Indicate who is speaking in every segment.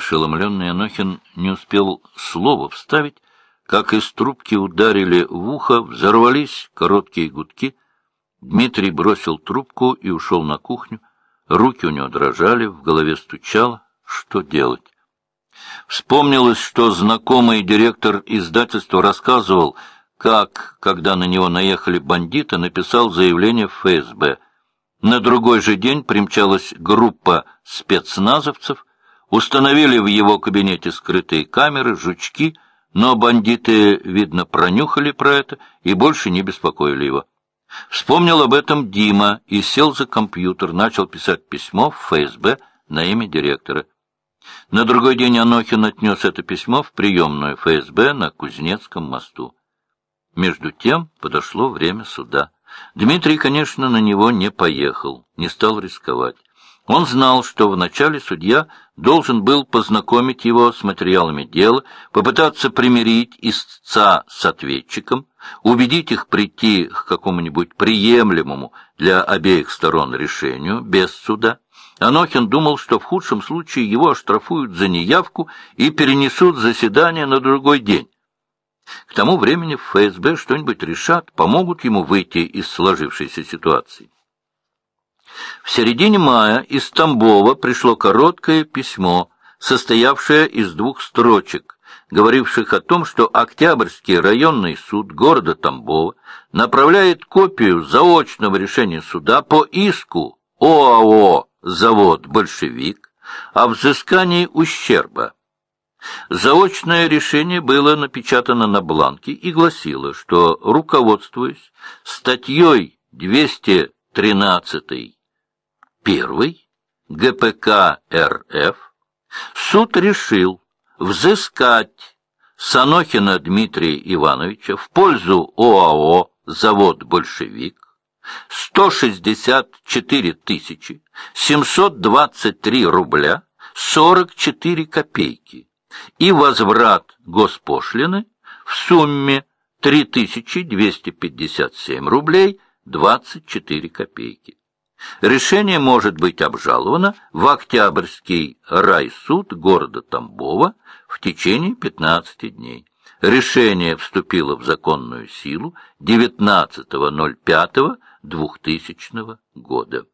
Speaker 1: Ошеломленный Анохин не успел слова вставить, как из трубки ударили в ухо, взорвались короткие гудки. Дмитрий бросил трубку и ушел на кухню. Руки у него дрожали, в голове стучало. Что делать? Вспомнилось, что знакомый директор издательства рассказывал, как, когда на него наехали бандиты, написал заявление в ФСБ. На другой же день примчалась группа спецназовцев, установили в его кабинете скрытые камеры, жучки, но бандиты, видно, пронюхали про это и больше не беспокоили его. Вспомнил об этом Дима и сел за компьютер, начал писать письмо в ФСБ на имя директора. На другой день Анохин отнес это письмо в приемную ФСБ на Кузнецком мосту. Между тем подошло время суда. Дмитрий, конечно, на него не поехал, не стал рисковать. Он знал, что вначале судья должен был познакомить его с материалами дела, попытаться примирить истца с ответчиком, убедить их прийти к какому-нибудь приемлемому для обеих сторон решению без суда. Анохин думал, что в худшем случае его оштрафуют за неявку и перенесут заседание на другой день. К тому времени в ФСБ что-нибудь решат, помогут ему выйти из сложившейся ситуации. В середине мая из Тамбова пришло короткое письмо, состоявшее из двух строчек, говоривших о том, что Октябрьский районный суд города Тамбова направляет копию заочного решения суда по иску ОАО «Завод «Большевик» о взыскании ущерба. Заочное решение было напечатано на бланке и гласило, что, руководствуясь статьей 213 1 ГПК РФ, суд решил взыскать Санохина Дмитрия Ивановича в пользу ОАО «Завод «Большевик» 164 тысячи 723 рубля 44 копейки и возврат госпошлины в сумме 3257 рублей 24 копейки. Решение может быть обжаловано в Октябрьский райсуд города Тамбова в течение 15 дней. Решение вступило в законную силу 19.05.2000 года.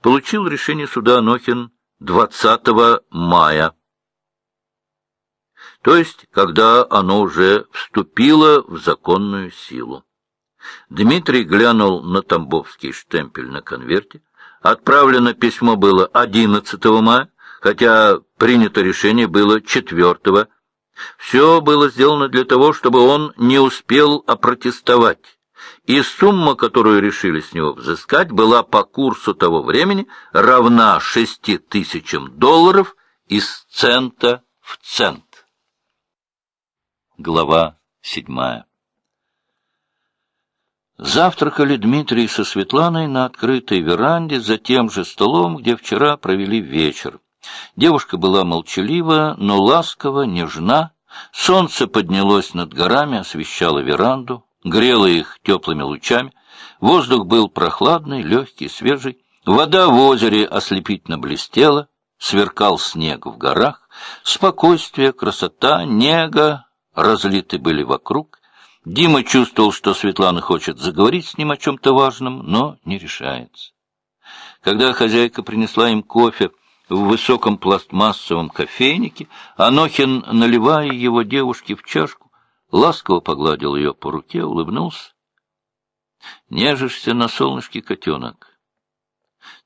Speaker 1: Получил решение суда Анохин 20 мая то есть когда оно уже вступило в законную силу. Дмитрий глянул на тамбовский штемпель на конверте. Отправлено письмо было 11 мая, хотя принято решение было 4 Все было сделано для того, чтобы он не успел опротестовать. И сумма, которую решили с него взыскать, была по курсу того времени равна шести тысячам долларов из цента в цент. Глава седьмая Завтракали Дмитрий со Светланой на открытой веранде за тем же столом, где вчера провели вечер. Девушка была молчалива, но ласкова, нежна. Солнце поднялось над горами, освещало веранду, грело их теплыми лучами. Воздух был прохладный, легкий, свежий. Вода в озере ослепительно блестела, сверкал снег в горах. Спокойствие, красота, нега разлиты были вокруг. Дима чувствовал, что Светлана хочет заговорить с ним о чем-то важном, но не решается. Когда хозяйка принесла им кофе в высоком пластмассовом кофейнике, Анохин, наливая его девушке в чашку, ласково погладил ее по руке, улыбнулся. «Нежишься на солнышке, котенок.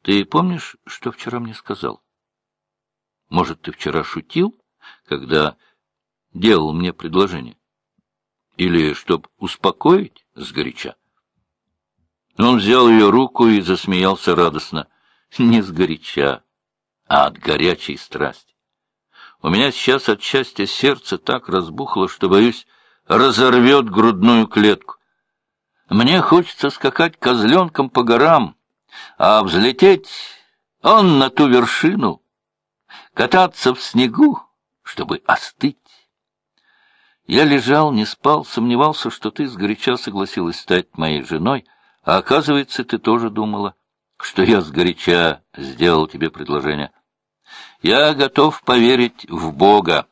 Speaker 1: Ты помнишь, что вчера мне сказал? Может, ты вчера шутил, когда делал мне предложение? Или чтоб успокоить сгоряча? Он взял ее руку и засмеялся радостно. Не сгоряча, а от горячей страсти. У меня сейчас от счастья сердце так разбухло, что, боюсь, разорвет грудную клетку. Мне хочется скакать козленком по горам, а взлететь он на ту вершину, кататься в снегу, чтобы остыть. Я лежал, не спал, сомневался, что ты сгоряча согласилась стать моей женой, а оказывается, ты тоже думала, что я сгоряча сделал тебе предложение. Я готов поверить в Бога.